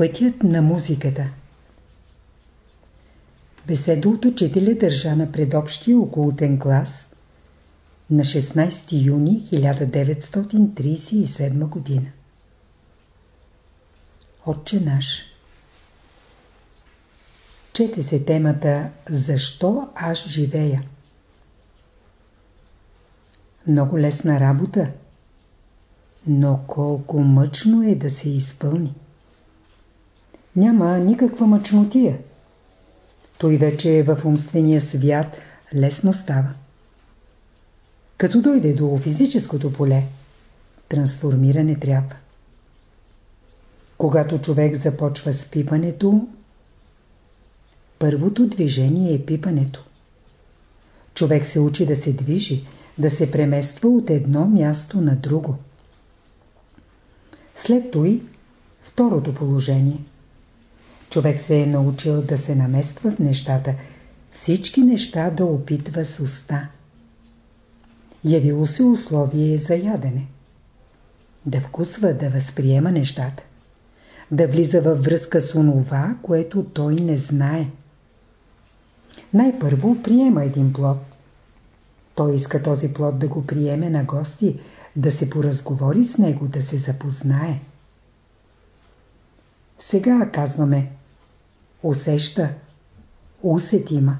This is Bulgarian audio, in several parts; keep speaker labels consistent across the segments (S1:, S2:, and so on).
S1: Пътят на музиката Беседа от учителя държа на предобщия околотен клас на 16 юни 1937 година. Отче наш Чете се темата Защо аз живея? Много лесна работа, но колко мъчно е да се изпълни. Няма никаква мъчнотия. Той вече е в умствения свят лесно става. Като дойде до физическото поле, трансформиране трябва. Когато човек започва с пипането, първото движение е пипането. Човек се учи да се движи, да се премества от едно място на друго. След той, второто положение. Човек се е научил да се намества в нещата, всички неща да опитва с уста. Явило се условие за ядене. Да вкусва, да възприема нещата. Да влиза във връзка с онова, което той не знае. Най-първо приема един плод. Той иска този плод да го приеме на гости, да се поразговори с него, да се запознае. Сега казваме усеща, усет има.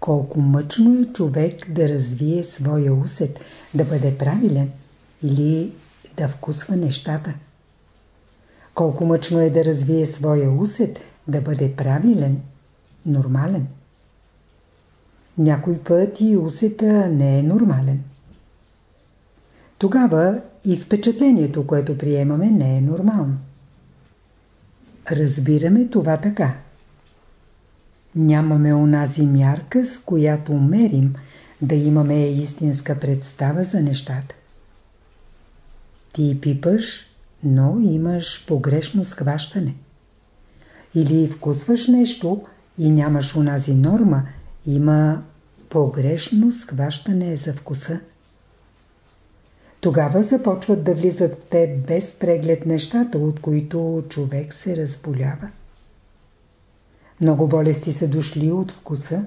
S1: Колко мъчно е човек да развие своя усет, да бъде правилен или да вкусва нещата. Колко мъчно е да развие своя усет, да бъде правилен, нормален. Някой път и усета не е нормален. Тогава и впечатлението, което приемаме, не е нормално. Разбираме това така. Нямаме онази мярка, с която мерим да имаме истинска представа за нещата. Ти пипаш, но имаш погрешно схващане. Или вкусваш нещо и нямаш онази норма, има погрешно схващане за вкуса. Тогава започват да влизат в теб без преглед нещата, от които човек се разболява. Много болести са дошли от вкуса.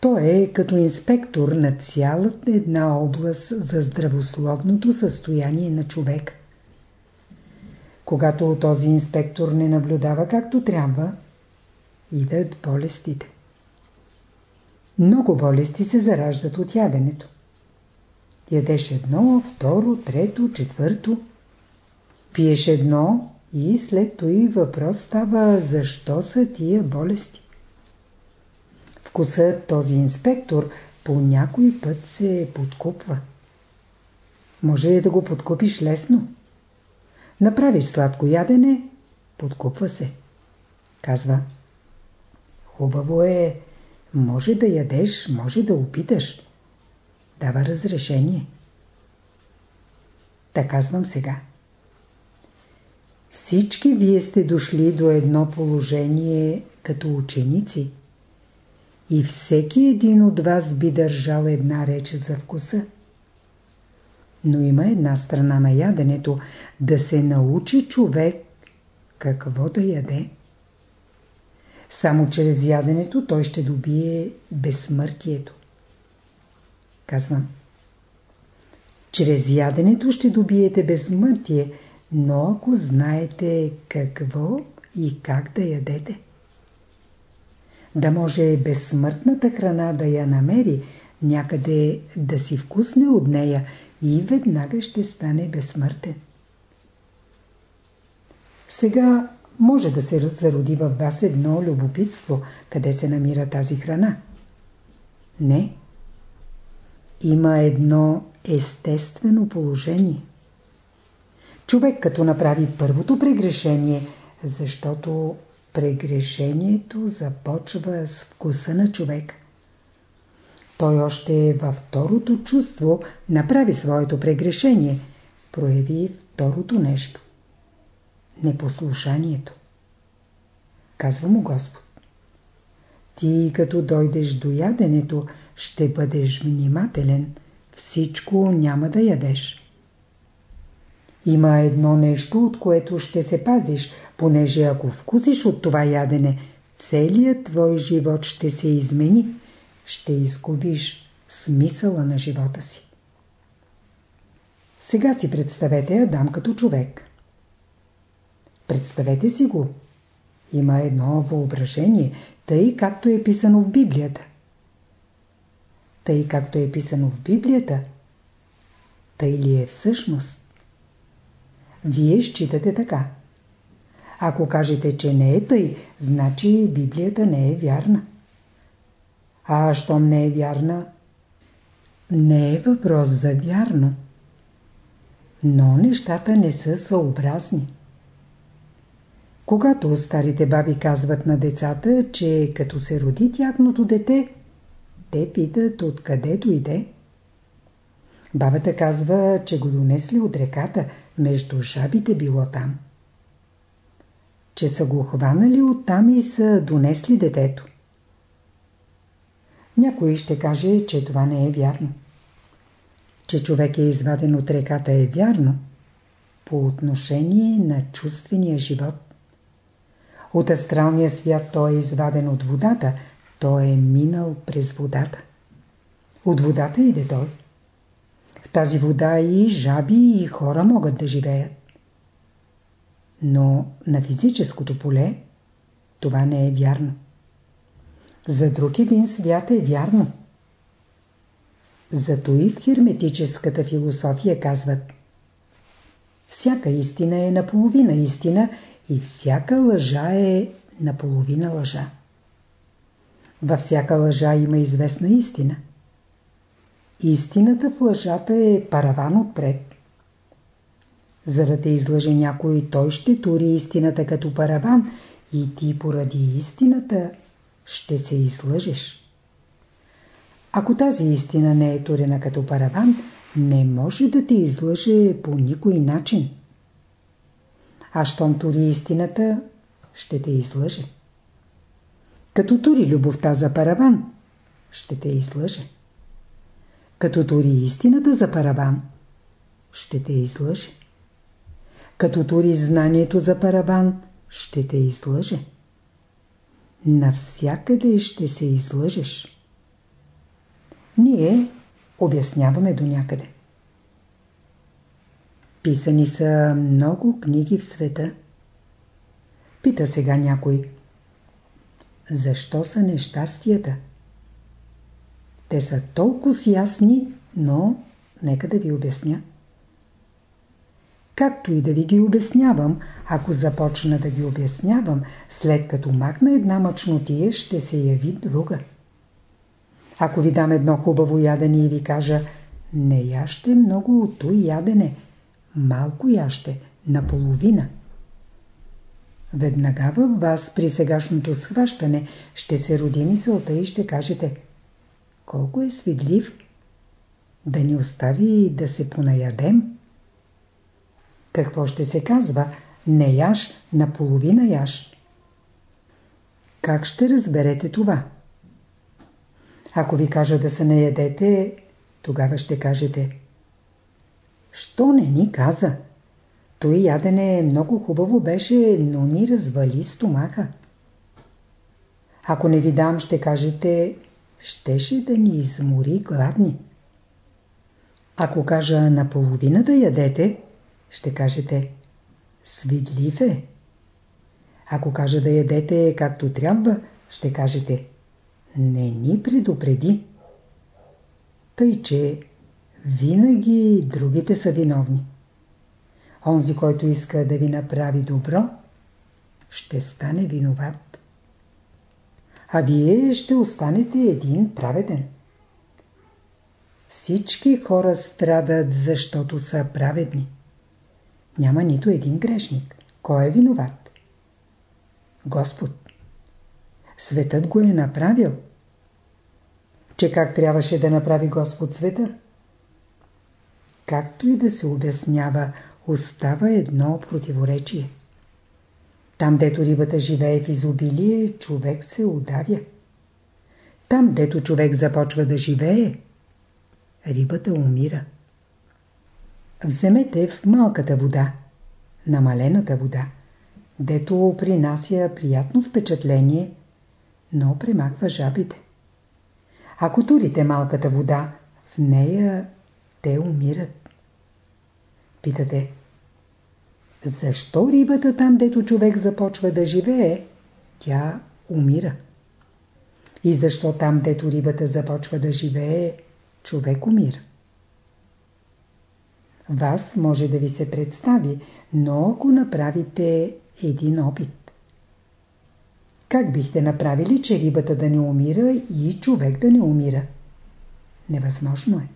S1: Той е като инспектор на цялата една област за здравословното състояние на човек. Когато този инспектор не наблюдава както трябва, идат болестите. Много болести се зараждат от яденето. Ядеш едно, второ, трето, четвърто. Пиеш едно и след това въпрос става защо са тия болести. Вкусът този инспектор по някой път се подкупва. Може да го подкупиш лесно. Направиш сладко ядене, подкупва се. Казва. Хубаво е, може да ядеш, може да опиташ дава разрешение. Така казвам сега. Всички вие сте дошли до едно положение като ученици и всеки един от вас би държал една реч за вкуса. Но има една страна на яденето да се научи човек какво да яде. Само чрез яденето той ще добие безсмъртието. Казвам. Чрез яденето ще добиете безсмъртие, но ако знаете какво и как да ядете. Да може безсмъртната храна да я намери, някъде да си вкусне от нея и веднага ще стане безсмъртен. Сега може да се зароди във вас едно любопитство, къде се намира тази храна. Не има едно естествено положение. Човек като направи първото прегрешение, защото прегрешението започва с вкуса на човек. Той още във второто чувство направи своето прегрешение, прояви второто нещо. Непослушанието. Казва му Господ. Ти като дойдеш до яденето, ще бъдеш внимателен, всичко няма да ядеш. Има едно нещо, от което ще се пазиш, понеже ако вкусиш от това ядене, целият твой живот ще се измени, ще изгубиш смисъла на живота си. Сега си представете Адам като човек. Представете си го. Има едно въображение, тъй както е писано в Библията. Тъй както е писано в Библията, тъй ли е всъщност? Вие считате така. Ако кажете, че не е тъй, значи Библията не е вярна. А щом не е вярна, не е въпрос за вярно. Но нещата не са съобразни. Когато старите баби казват на децата, че като се роди тяхното дете, те питат откъде дойде. Бабата казва, че го донесли от реката, между жабите било там. Че са го хванали оттам и са донесли детето. Някой ще каже, че това не е вярно. Че човек е изваден от реката е вярно по отношение на чувствения живот. От астралния свят той е изваден от водата, той е минал през водата. От водата иде той. В тази вода и жаби и хора могат да живеят. Но на физическото поле това не е вярно. За друг един свят е вярно. Зато и в херметическата философия казват Всяка истина е наполовина истина и всяка лъжа е наполовина лъжа. Във всяка лъжа има известна истина. Истината в лъжата е параван отпред. За да те излъже някой, той ще тури истината като параван и ти поради истината ще се излъжеш. Ако тази истина не е турена като параван, не може да те излъже по никой начин. А щом тури истината, ще те излъже. Като тури любовта за параван, ще те излъже. Като тури истината за параван, ще те излъже. Като тури знанието за параван, ще те излъже. Навсякъде ще се излъжеш. Ние обясняваме до някъде. Писани са много книги в света. Пита сега някой. Защо са нещастията? Те са толкова ясни, но нека да ви обясня. Както и да ви ги обяснявам, ако започна да ги обяснявам, след като махна една мъчнотия, ще се яви друга. Ако ви дам едно хубаво ядене и ви кажа, не яще много от той ядене, малко яще, наполовина. Веднага във вас при сегашното схващане ще се роди мисълта и ще кажете колко е свидлив да ни остави да се понаядем. Какво ще се казва? Не яш, наполовина яш. Как ще разберете това? Ако ви кажа да се наядете, тогава ще кажете Що не ни каза? Той ядене много хубаво беше, но ни развали стомаха. Ако не ви дам, ще кажете, щеше да ни измори гладни. Ако кажа наполовина да ядете, ще кажете, свидлив е. Ако кажа да ядете както трябва, ще кажете, не ни предупреди. Тъй, че винаги другите са виновни. Онзи, който иска да ви направи добро, ще стане виноват. А вие ще останете един праведен. Всички хора страдат, защото са праведни. Няма нито един грешник. Кой е виноват? Господ. Светът го е направил. Че как трябваше да направи Господ света? Както и да се обяснява, остава едно противоречие. Там, дето рибата живее в изобилие, човек се удавя. Там, дето човек започва да живее, рибата умира. Вземете в малката вода, намалената вода, дето принася приятно впечатление, но премахва жабите. Ако турите малката вода, в нея те умират. Питате, защо рибата там, дето човек започва да живее, тя умира? И защо там, дето рибата започва да живее, човек умира? Вас може да ви се представи, но ако направите един опит. Как бихте направили, че рибата да не умира и човек да не умира? Невъзможно е.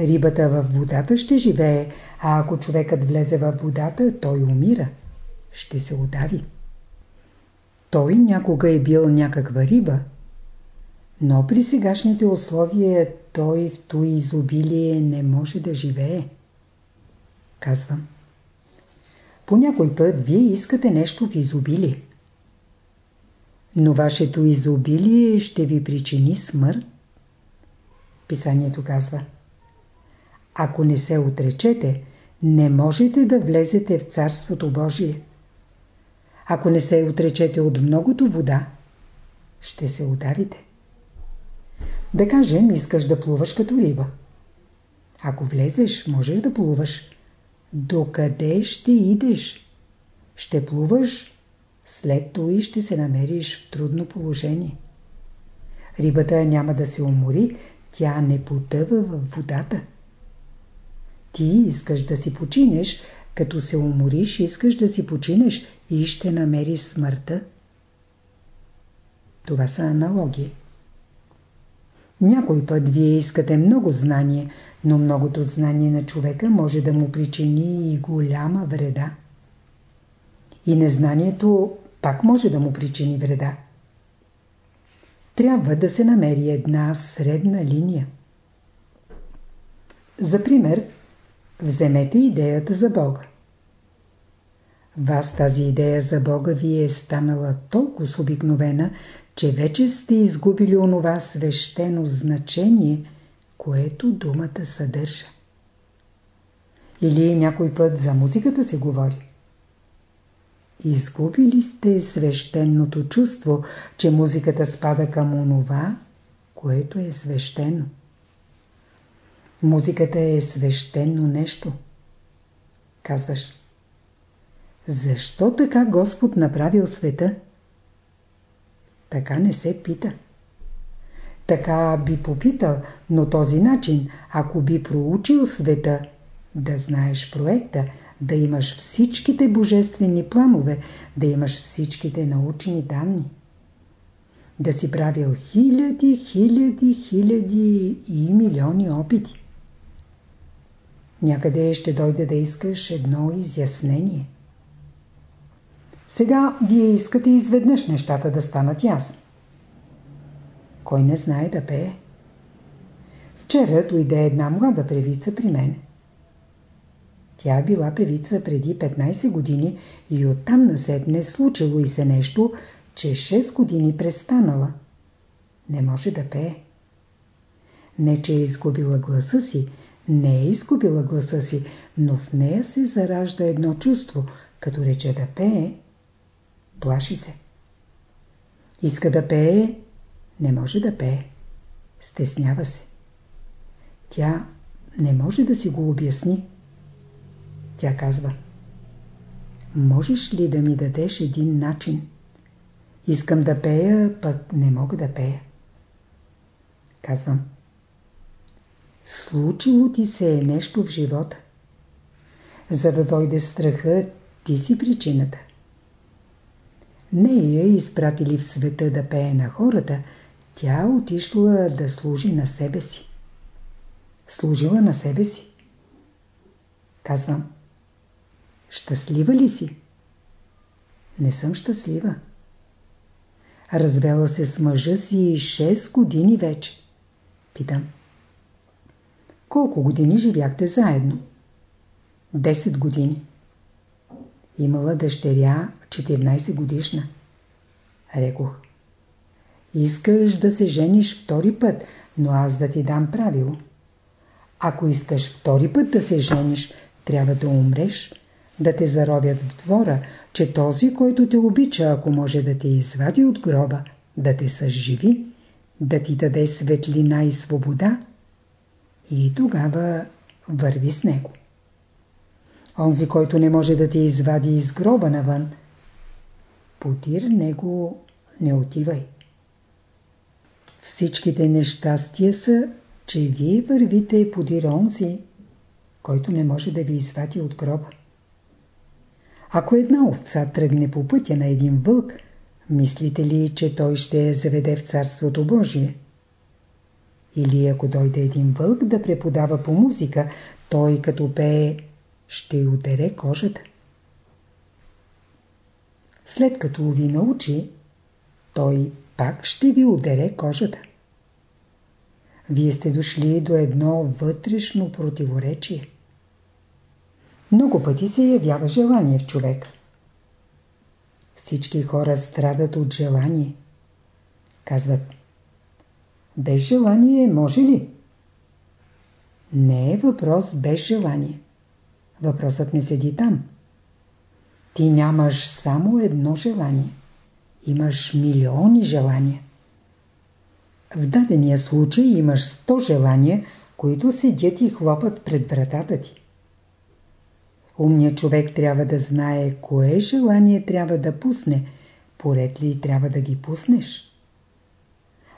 S1: Рибата в водата ще живее, а ако човекът влезе в водата, той умира. Ще се удави. Той някога е бил някаква риба, но при сегашните условия той в той изобилие не може да живее. Казвам. По някой път вие искате нещо в изобилие. Но вашето изобилие ще ви причини смърт. Писанието казва. Ако не се отречете, не можете да влезете в Царството Божие. Ако не се отречете от многото вода, ще се удавите. Да кажем, искаш да плуваш като риба. Ако влезеш, можеш да плуваш. Докъде ще идеш? Ще плуваш, след това и ще се намериш в трудно положение. Рибата няма да се умори, тя не потъва в водата. Ти искаш да си починеш, като се умориш, искаш да си починеш и ще намериш смъртта. Това са аналогии. Някой път вие искате много знание, но многото знание на човека може да му причини и голяма вреда. И незнанието пак може да му причини вреда. Трябва да се намери една средна линия. За пример, вземете идеята за Бога. Вас тази идея за Бога ви е станала толкова обикновена, че вече сте изгубили онова свещено значение, което думата съдържа. Или някой път за музиката се говори. Изгубили сте свещеното чувство, че музиката спада към онова, което е свещено. Музиката е свещено нещо. Казваш. Защо така Господ направил света? Така не се пита. Така би попитал, но този начин, ако би проучил света, да знаеш проекта, да имаш всичките божествени планове, да имаш всичките научни данни. Да си правил хиляди, хиляди, хиляди и милиони опити. Някъде ще дойде да искаш едно изяснение. Сега вие искате изведнъж нещата да станат ясни. Кой не знае да пее? Вчера дойде една млада певица при мен. Тя била певица преди 15 години и оттам наседне случило и се нещо, че 6 години престанала. Не може да пее. Не, че е изгубила гласа си, не е изгубила гласа си, но в нея се заражда едно чувство, като рече да пее, Плаши се. Иска да пее, не може да пее. Стеснява се. Тя не може да си го обясни. Тя казва Можеш ли да ми дадеш един начин? Искам да пея, пък не мога да пея. Казвам Случило ти се е нещо в живота. За да дойде страха, ти си причината. Не я изпратили в света да пее на хората, тя отишла да служи на себе си. Служила на себе си. Казвам, щастлива ли си? Не съм щастлива. Развела се с мъжа си 6 години вече. Питам. Колко години живяхте заедно? 10 години. Имала дъщеря 14 годишна. Рекох. Искаш да се жениш втори път, но аз да ти дам правило. Ако искаш втори път да се жениш, трябва да умреш, да те заровят в двора, че този, който те обича, ако може да те извади от гроба, да те съживи, да ти даде светлина и свобода, и тогава върви с него. Онзи, който не може да те извади из гроба навън, подир него не отивай. Всичките нещастия са, че вие вървите подир онзи, който не може да ви извади от гроба. Ако една овца тръгне по пътя на един вълк, мислите ли, че той ще заведе в Царството Божие? Или ако дойде един вълк да преподава по музика, той като пее ще ударе кожата. След като ви научи, той пак ще ви ударе кожата. Вие сте дошли до едно вътрешно противоречие. Много пъти се явява желание в човек. Всички хора страдат от желание. Казват, без желание може ли? Не е въпрос без желание. Въпросът не седи там. Ти нямаш само едно желание. Имаш милиони желания. В дадения случай имаш сто желания, които седят и хлопат пред вратата ти. Умният човек трябва да знае кое желание трябва да пусне, поред ли трябва да ги пуснеш.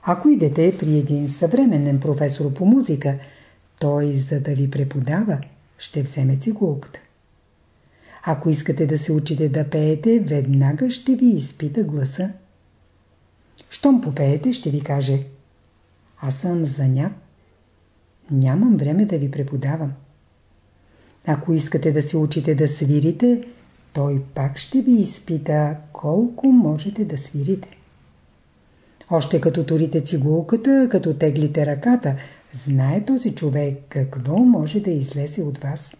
S1: Ако идете при един съвременен професор по музика, той, за да ви преподава, ще вземе цигулката. Ако искате да се учите да пеете, веднага ще ви изпита гласа. Щом попеете, ще ви каже Аз съм занят. Нямам време да ви преподавам. Ако искате да се учите да свирите, той пак ще ви изпита колко можете да свирите. Още като турите цигулката, като теглите ръката, знае този човек какво може да излезе от вас.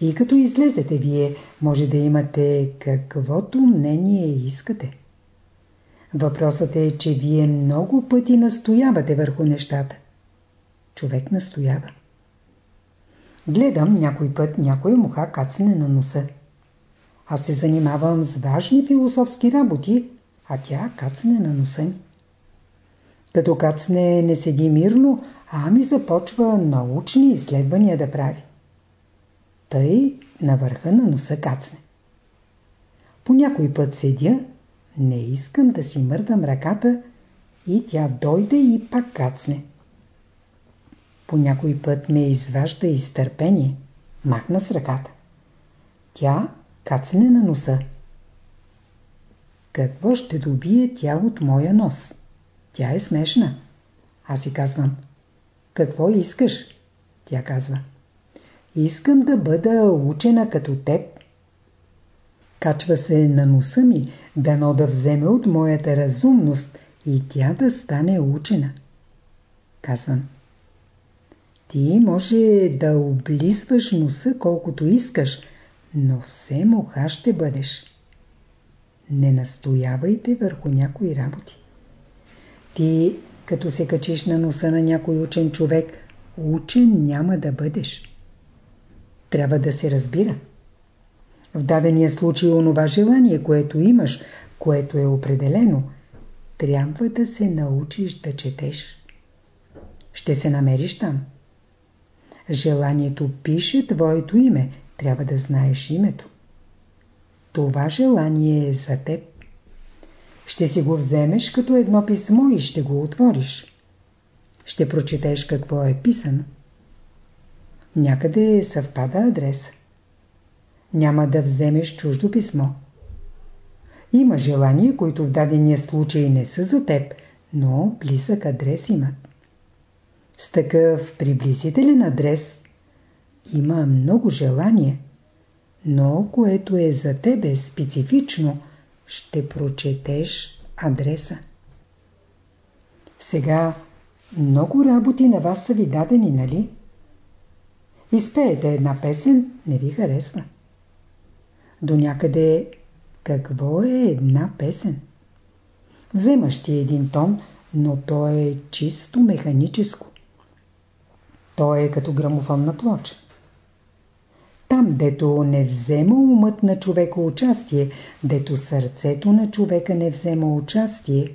S1: И като излезете вие, може да имате каквото мнение искате. Въпросът е, че вие много пъти настоявате върху нещата. Човек настоява. Гледам някой път някоя муха кацане на носа. Аз се занимавам с важни философски работи, а тя кацне на носа ми. Като кацне не седи мирно, а ми започва научни изследвания да прави. Тъй на върха на носа кацне. По някой път седя, не искам да си мърдам ръката и тя дойде и пак кацне. По някой път ме изважда изтърпение, махна с ръката. Тя кацне на носа. Какво ще добие тя от моя нос? Тя е смешна. Аз си казвам. Какво искаш? Тя казва. Искам да бъда учена като теб. Качва се на носа ми, дано да вземе от моята разумност и тя да стане учена. Казвам. Ти може да облизваш носа колкото искаш, но все муха ще бъдеш. Не настоявайте върху някои работи. Ти, като се качиш на носа на някой учен човек, учен няма да бъдеш. Трябва да се разбира. В дадения случай онова желание, което имаш, което е определено, трябва да се научиш да четеш. Ще се намериш там. Желанието пише твоето име, трябва да знаеш името. Това желание е за теб. Ще си го вземеш като едно писмо и ще го отвориш. Ще прочетеш какво е писано. Някъде съвпада адрес. Няма да вземеш чуждо писмо. Има желания, които в дадения случай не са за теб, но близък адрес имат. С такъв приблизителен адрес има много желание, но което е за тебе специфично, ще прочетеш адреса. Сега много работи на вас са ви дадени, нали? Изпеете една песен, не ви харесва. До някъде какво е една песен? Вземаш ти един тон, но то е чисто механическо. Той е като грамофонна плоча. Там, дето не взема умът на човека участие, дето сърцето на човека не взема участие,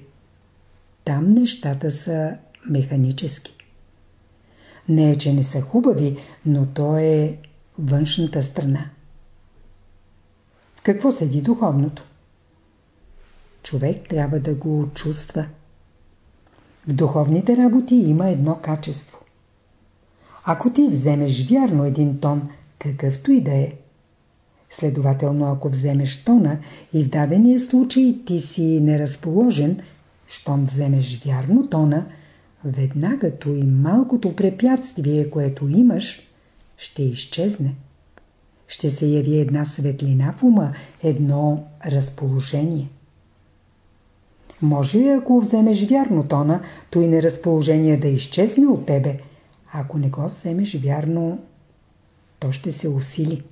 S1: там нещата са механически. Не е, че не са хубави, но то е външната страна. В какво седи духовното? Човек трябва да го чувства. В духовните работи има едно качество. Ако ти вземеш вярно един тон, какъвто и да е, следователно ако вземеш тона и в дадения случай ти си неразположен, щом вземеш вярно тона, веднага и малкото препятствие, което имаш, ще изчезне. Ще се яви една светлина в ума, едно разположение. Може, ако вземеш вярно тона, то и неразположение да изчезне от тебе. Ако не го вземеш вярно, то ще се усили.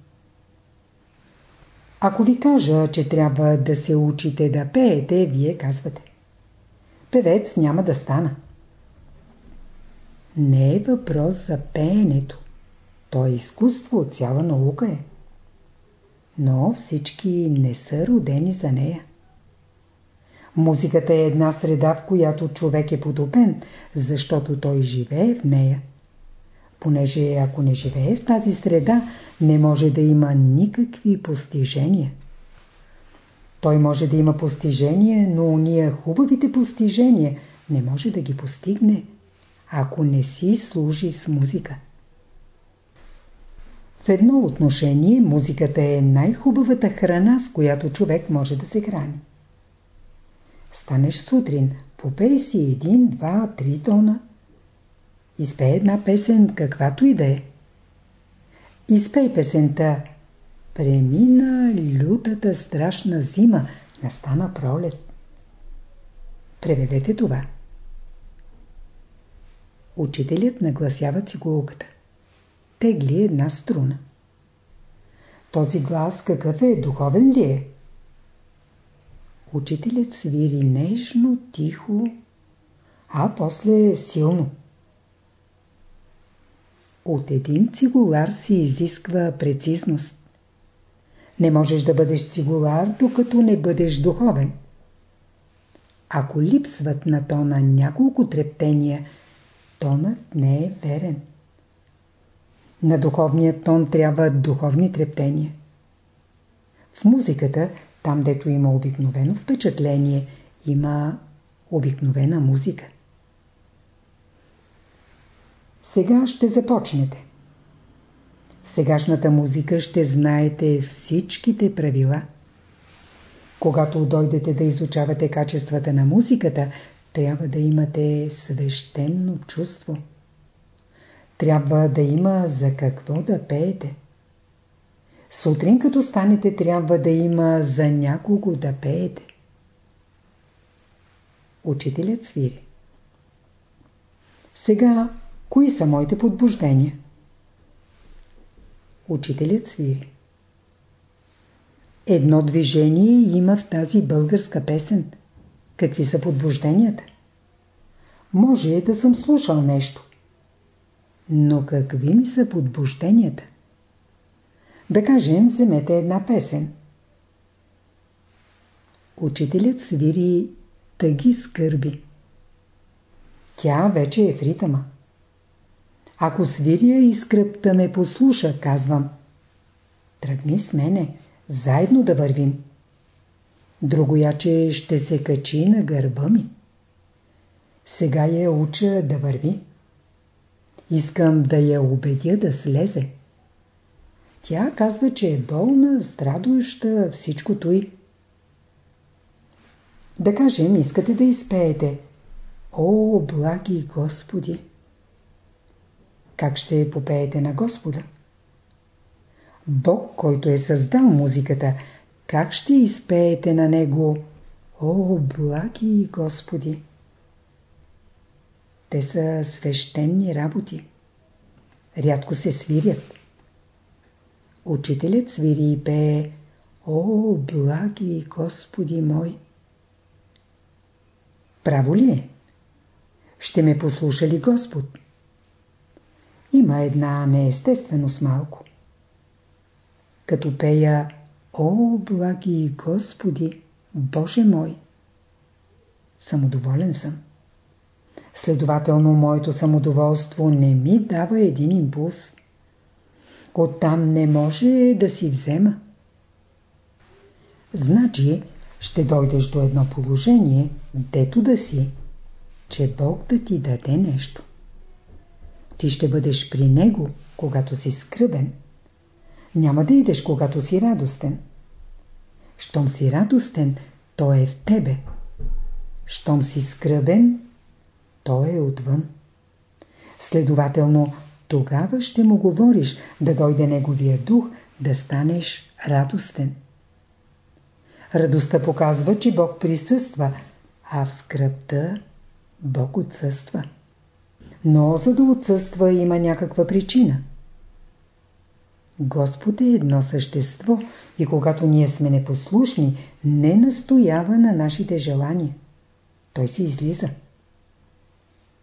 S1: Ако ви кажа, че трябва да се учите да пеете, вие казвате. Певец няма да стана. Не е въпрос за пеенето. То е изкуство, цяла наука е. Но всички не са родени за нея. Музиката е една среда, в която човек е потопен, защото той живее в нея. Понеже ако не живее в тази среда, не може да има никакви постижения. Той може да има постижения, но уния хубавите постижения не може да ги постигне, ако не си служи с музика. В едно отношение музиката е най-хубавата храна, с която човек може да се храни. Станеш сутрин, попей си един, два, три тона. Изпей една песен, каквато и да е. Изпей песента Премина лютата страшна зима, настана пролет. Преведете това. Учителят нагласява цигулката. Тегли една струна. Този глас какъв е? Духовен ли е? Учителят свири нежно, тихо, а после силно. От един цигулар си изисква прецизност. Не можеш да бъдеш цигулар, докато не бъдеш духовен. Ако липсват на тона няколко трептения, тонът не е верен. На духовния тон трябва духовни трептения. В музиката там, дето има обикновено впечатление, има обикновена музика. Сега ще започнете. В сегашната музика ще знаете всичките правила. Когато дойдете да изучавате качествата на музиката, трябва да имате свещено чувство. Трябва да има за какво да пеете. Сутрин като станете трябва да има за някого да пеете. Учителят свири. Сега, кои са моите подбуждения? Учителят свири. Едно движение има в тази българска песен. Какви са подбужденията? Може да съм слушал нещо. Но какви ми са подбужденията? Да кажем, вземете една песен. Учителят свири тъги скърби. Тя вече е в ритъма. Ако свиря и скръпта ме послуша, казвам. Тръгни с мене, заедно да вървим. Другояче ще се качи на гърба ми. Сега я уча да върви. Искам да я убедя да слезе. Тя казва, че е болна, страдуща, всичкото и. Да кажем, искате да изпеете. О, благи Господи! Как ще попеете на Господа? Бог, който е създал музиката, как ще изпеете на Него? О, благи Господи! Те са свещени работи. Рядко се свирят. Учителят свири и пее О, благи Господи мой! Право ли е? Ще ме послуша ли Господ? Има една неестественост малко. Като пея О, благи Господи, Боже мой! Самодоволен съм. Следователно, моето самодоволство не ми дава един импулс. Оттам не може да си взема. Значи, ще дойдеш до едно положение, дето да си, че Бог да ти даде нещо. Ти ще бъдеш при Него, когато си скръбен. Няма да идеш, когато си радостен. Щом си радостен, Той е в тебе. Щом си скръбен, Той е отвън. Следователно, тогава ще му говориш да дойде Неговия дух, да станеш радостен. Радостта показва, че Бог присъства, а в скръпта Бог отсъства. Но за да отсъства има някаква причина. Господ е едно същество и когато ние сме непослушни, не настоява на нашите желания. Той си излиза.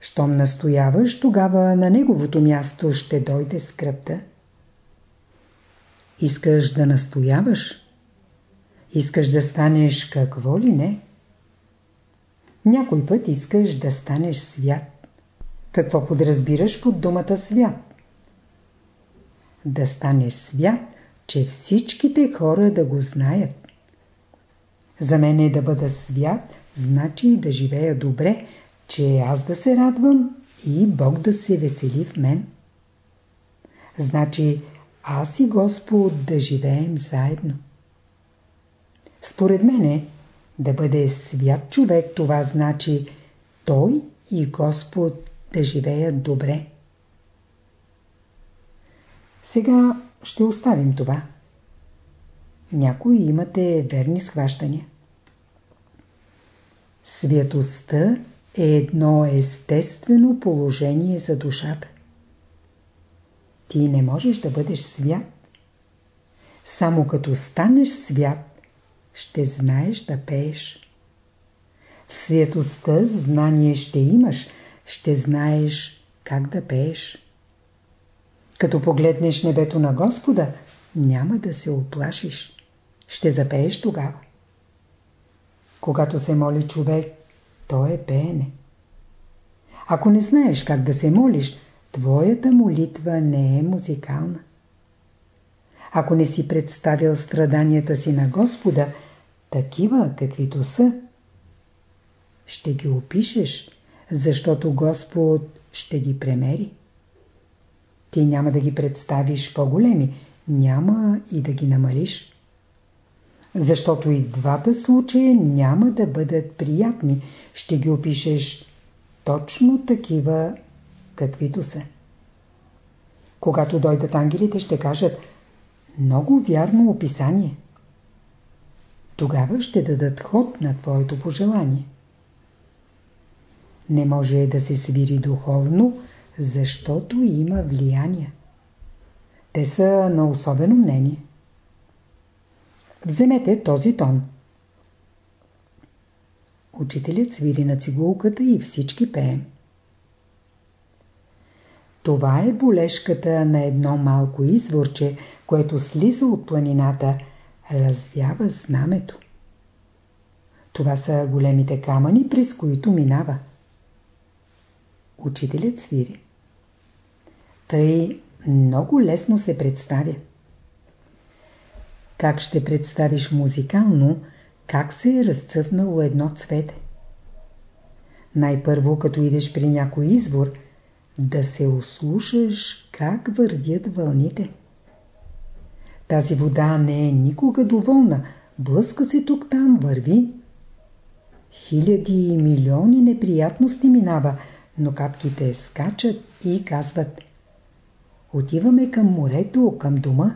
S1: Щом настояваш, тогава на неговото място ще дойде скръпта. Искаш да настояваш? Искаш да станеш какво ли не? Някой път искаш да станеш свят. Какво подразбираш под думата свят? Да станеш свят, че всичките хора да го знаят. За мен е да бъда свят, значи да живея добре, че аз да се радвам и Бог да се весели в мен. Значи аз и Господ да живеем заедно. Според мене, да бъде свят човек, това значи той и Господ да живеят добре. Сега ще оставим това. Някои имате верни схващания. Светостта е едно естествено положение за душата. Ти не можеш да бъдеш свят. Само като станеш свят, ще знаеш да пееш. В светостта знание ще имаш, ще знаеш как да пееш. Като погледнеш небето на Господа, няма да се оплашиш. Ще запееш тогава. Когато се моли човек, то е пеене. Ако не знаеш как да се молиш, твоята молитва не е музикална. Ако не си представил страданията си на Господа, такива каквито са, ще ги опишеш, защото Господ ще ги премери. Ти няма да ги представиш по-големи, няма и да ги намалиш. Защото и в двата случая няма да бъдат приятни. Ще ги опишеш точно такива, каквито са. Когато дойдат ангелите, ще кажат много вярно описание. Тогава ще дадат ход на твоето пожелание. Не може да се свири духовно, защото има влияние. Те са на особено мнение. Вземете този тон. Учителят свири на цигулката и всички пеем. Това е болешката на едно малко изворче, което слиза от планината, развява знамето. Това са големите камъни, през които минава. Учителят свири. Тъй много лесно се представя. Как ще представиш музикално, как се е разцъфнало едно цвете? Най-първо, като идеш при някой извор, да се ослушаш как вървят вълните. Тази вода не е никога доволна, блъска се тук-там, върви. Хиляди и милиони неприятности минава, но капките скачат и казват Отиваме към морето, към дома.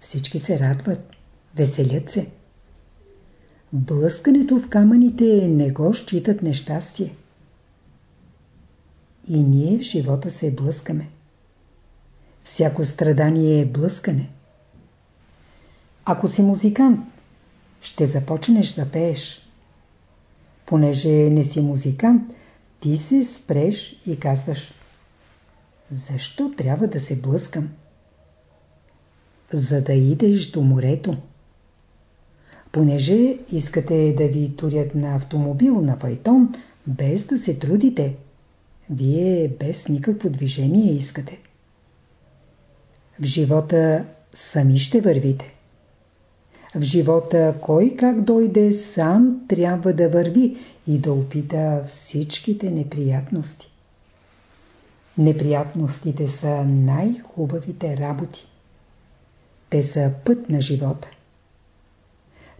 S1: Всички се радват, веселят се. Блъскането в камъните не го считат нещастие. И ние в живота се блъскаме. Всяко страдание е блъскане. Ако си музикант, ще започнеш да пееш. Понеже не си музикант, ти се спреш и казваш Защо трябва да се блъскам? За да идеш до морето. Понеже искате да ви турят на автомобил, на файтон, без да се трудите, вие без никакво движение искате. В живота сами ще вървите. В живота кой как дойде, сам трябва да върви и да опита всичките неприятности. Неприятностите са най-хубавите работи. Те са път на живота.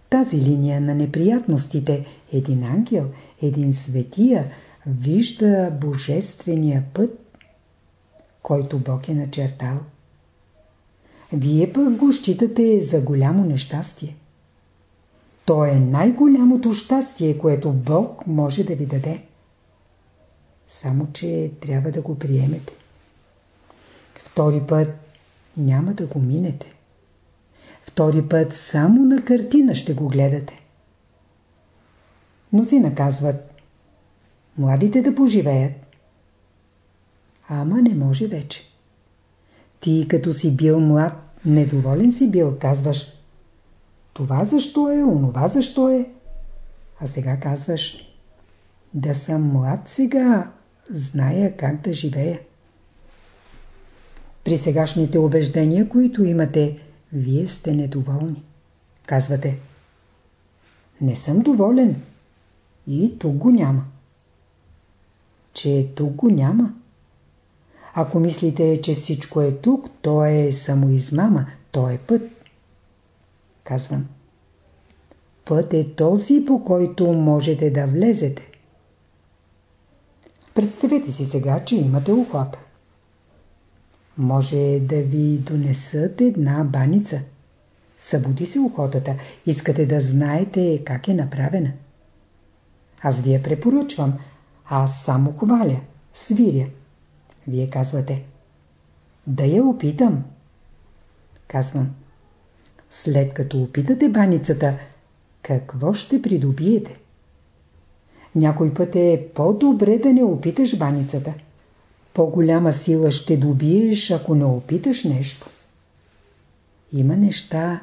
S1: Тази линия на неприятностите, един ангел, един светия, вижда божествения път, който Бог е начертал. Вие пък го считате за голямо нещастие. То е най-голямото щастие, което Бог може да ви даде. Само, че трябва да го приемете. Втори път няма да го минете. Втори път само на картина ще го гледате. Но си наказват. Младите да поживеят. Ама не може вече. Ти като си бил млад, недоволен си бил, казваш. Това защо е, онова защо е. А сега казваш. Да съм млад сега, зная как да живея. При сегашните убеждения, които имате, вие сте недоволни. Казвате. Не съм доволен. И тук го няма. Че тук го няма. Ако мислите, че всичко е тук, то е самоизмама, то е път. Казвам. Път е този, по който можете да влезете. Представете си сега, че имате охота. Може да ви донесат една баница. Събуди се охотата. Искате да знаете как е направена. Аз ви я препоръчвам. Аз само хваля, свиря. Вие казвате. Да я опитам. Казвам. След като опитате баницата, какво ще придобиете? Някой път е по-добре да не опиташ баницата. По-голяма сила ще добиеш, ако не опиташ нещо. Има неща,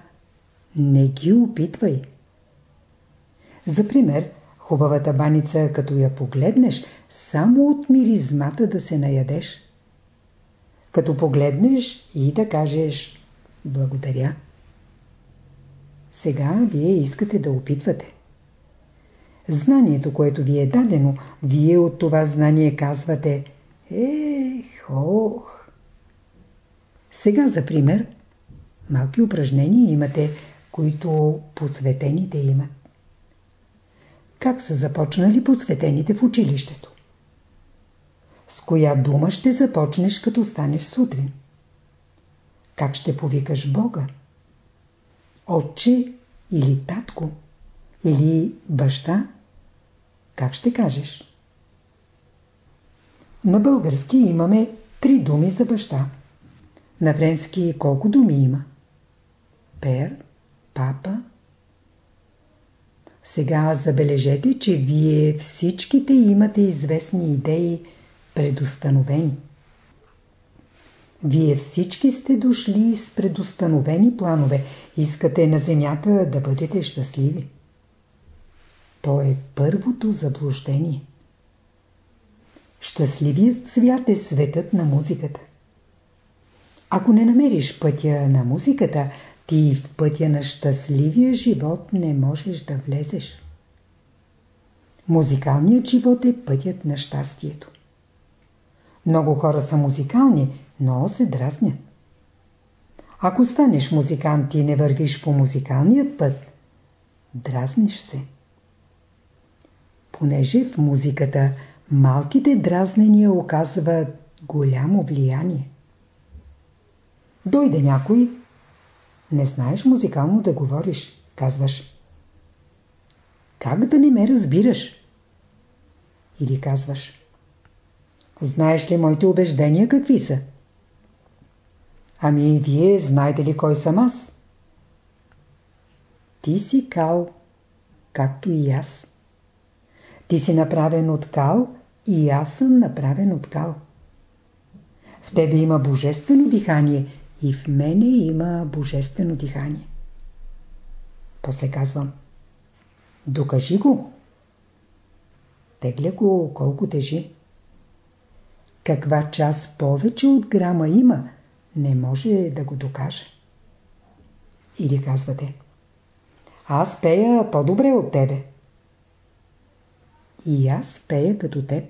S1: не ги опитвай. За пример, хубавата баница, като я погледнеш, само от миризмата да се наядеш. Като погледнеш и да кажеш благодаря. Сега вие искате да опитвате. Знанието, което ви е дадено, вие от това знание казвате Ех, ох. Сега за пример, малки упражнения имате, които посветените имат. Как са започнали посветените в училището? С коя дума ще започнеш като станеш сутрин? Как ще повикаш Бога? Отче или татко? Или баща? Как ще кажеш? На български имаме три думи за баща. На френски колко думи има? Пер, папа. Сега забележете, че вие всичките имате известни идеи, предустановени. Вие всички сте дошли с предустановени планове. Искате на земята да бъдете щастливи. То е първото заблуждение. Щастливият свят е светът на музиката. Ако не намериш пътя на музиката, ти в пътя на щастливия живот не можеш да влезеш. Музикалният живот е пътят на щастието. Много хора са музикални, но се дразнят. Ако станеш музикант и не вървиш по музикалният път, дразниш се. Понеже в музиката малките дразнения оказват голямо влияние. Дойде някой, не знаеш музикално да говориш, казваш. Как да не ме разбираш? Или казваш. Знаеш ли моите убеждения какви са? Ами вие знаете ли кой съм аз? Ти си кал, както и аз. Ти си направен от кал и аз съм направен от кал. В тебе има божествено дихание и в мене има божествено дихание. После казвам. Докажи го. Тегля го колко тежи. Каква част повече от грама има, не може да го докаже. Или казвате. Аз пея по-добре от тебе. И аз пея като теб.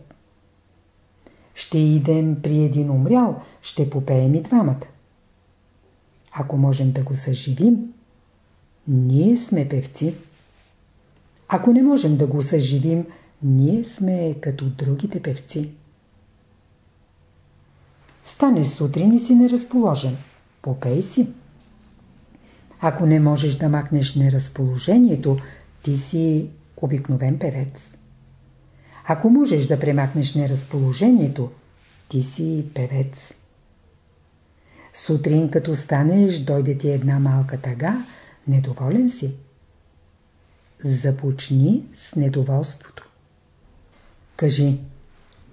S1: Ще идем при един умрял, ще попеем и двамата. Ако можем да го съживим, ние сме певци. Ако не можем да го съживим, ние сме като другите певци. Стане сутрин и си неразположен. Попей си. Ако не можеш да махнеш неразположението, ти си обикновен певец. Ако можеш да премахнеш неразположението, ти си певец. Сутрин като станеш, дойде ти една малка тъга, недоволен си. Започни с недоволството. Кажи,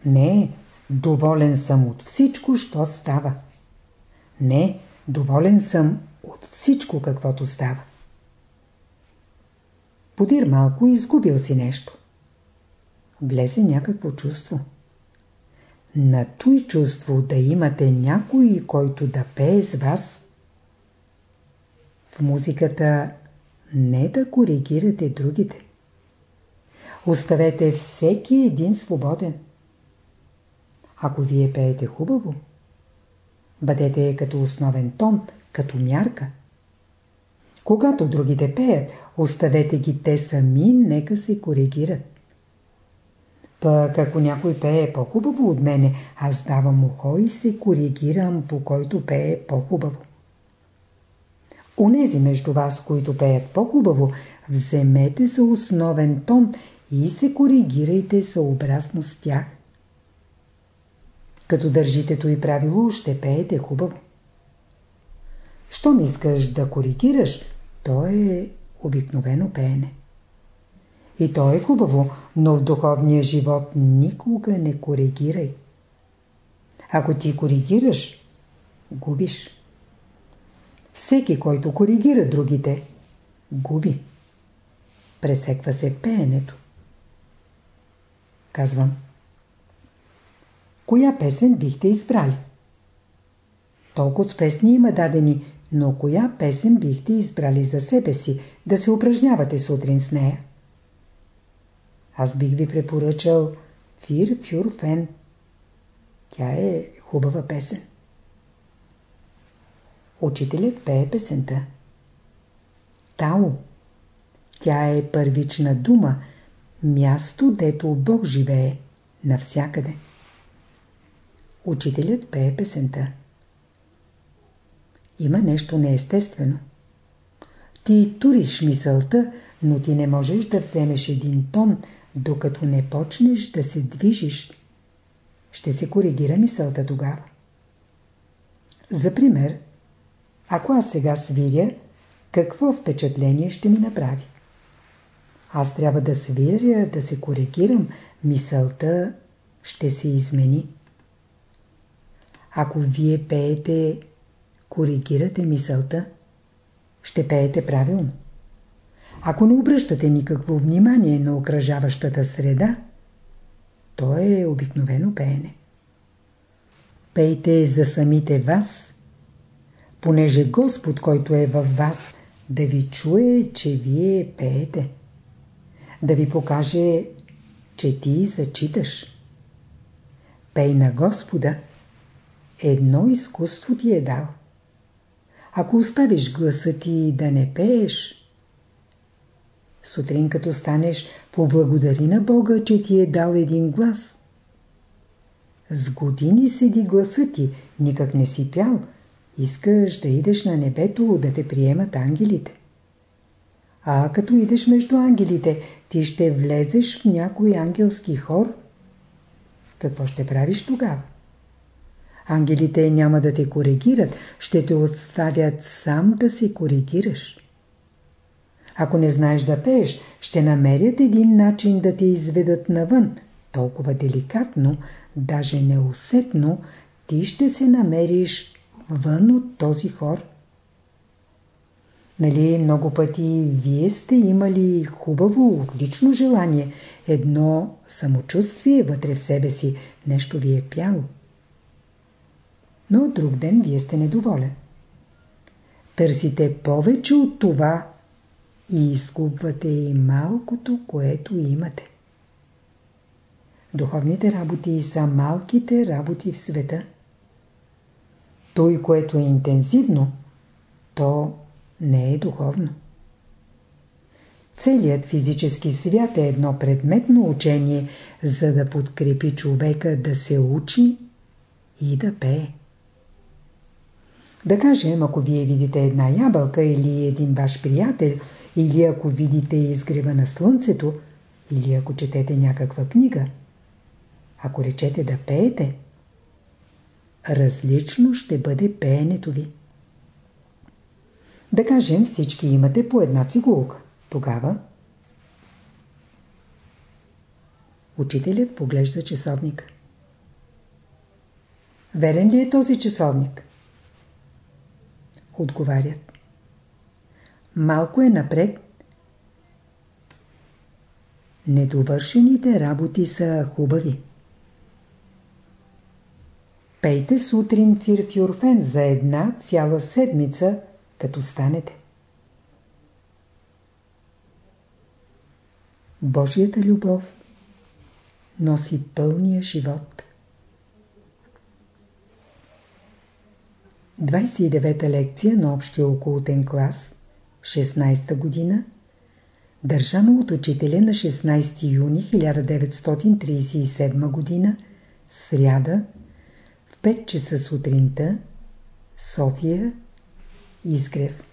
S1: не, доволен съм от всичко, що става. Не, доволен съм от всичко, каквото става. Подир малко изгубил си нещо. Влезе някакво чувство. На той чувство да имате някой, който да пее с вас. В музиката не да коригирате другите. Оставете всеки един свободен. Ако вие пеете хубаво, бъдете като основен тон, като мярка. Когато другите пеят, оставете ги те сами, нека се коригират. Пък ако някой пее по-хубаво от мене, аз давам ухо и се коригирам, по който пее по-хубаво. Унези между вас, които пеят по-хубаво, вземете за основен тон и се коригирайте съобразно с тях. Като държите и правило, ще пеете хубаво. Щом искаш да коригираш, то е обикновено пеене. И то е хубаво, но в духовния живот никога не коригирай. Ако ти коригираш, губиш. Всеки, който коригира другите, губи. Пресеква се пеенето. Казвам. Коя песен бихте избрали? Толкова с песни има дадени, но коя песен бихте избрали за себе си, да се упражнявате сутрин с нея? Аз бих ви препоръчал Фир Фюр Фен. Тя е хубава песен. Учителят пее песента. Тао. Тя е първична дума, място, дето Бог живее, навсякъде. Учителят пее песента. Има нещо неестествено. Ти туриш мисълта, но ти не можеш да вземеш един тон, докато не почнеш да се движиш. Ще се коригира мисълта тогава. За пример, ако аз сега свиря, какво впечатление ще ми направи? Аз трябва да свиря, да се коригирам, мисълта ще се измени. Ако вие пеете, коригирате мисълта, ще пеете правилно. Ако не обръщате никакво внимание на окръжаващата среда, то е обикновено пеене. Пейте за самите вас, понеже Господ, който е във вас, да ви чуе, че вие пеете. Да ви покаже, че ти зачиташ. Пей на Господа, едно изкуство ти е дал. Ако оставиш гласа ти да не пееш, сутрин като станеш, поблагодари на Бога, че ти е дал един глас. С години седи гласа ти, никак не си пял, искаш да идеш на небето, да те приемат ангелите. А като идеш между ангелите, ти ще влезеш в някой ангелски хор. Какво ще правиш тогава? Ангелите няма да те коригират, ще те оставят сам да се коригираш. Ако не знаеш да пееш, ще намерят един начин да те изведат навън, толкова деликатно, даже неусетно, ти ще се намериш вън от този хор. Нали, много пъти вие сте имали хубаво, отлично желание, едно самочувствие вътре в себе си, нещо ви е пяло. Но друг ден вие сте недоволен. Търсите повече от това и изкупвате и малкото, което имате. Духовните работи са малките работи в света. Той, което е интензивно, то не е духовно. Целият физически свят е едно предметно учение, за да подкрепи човека да се учи и да пее. Да кажем, ако вие видите една ябълка или един ваш приятел, или ако видите изгрева на слънцето, или ако четете някаква книга, ако речете да пеете, различно ще бъде пеенето ви. Да кажем, всички имате по една цигулка. Тогава учителят поглежда часовник. Верен ли е този часовник? Отговарят. Малко е напред. Недовършените работи са хубави. Пейте сутрин фирфюрфен за една цяла седмица, като станете. Божията любов носи пълния живот. 29-та лекция на общия околотен клас, 16-та година, държана от учителя на 16 юни 1937 година, сряда, в 5 часа сутринта, София, Изгрев.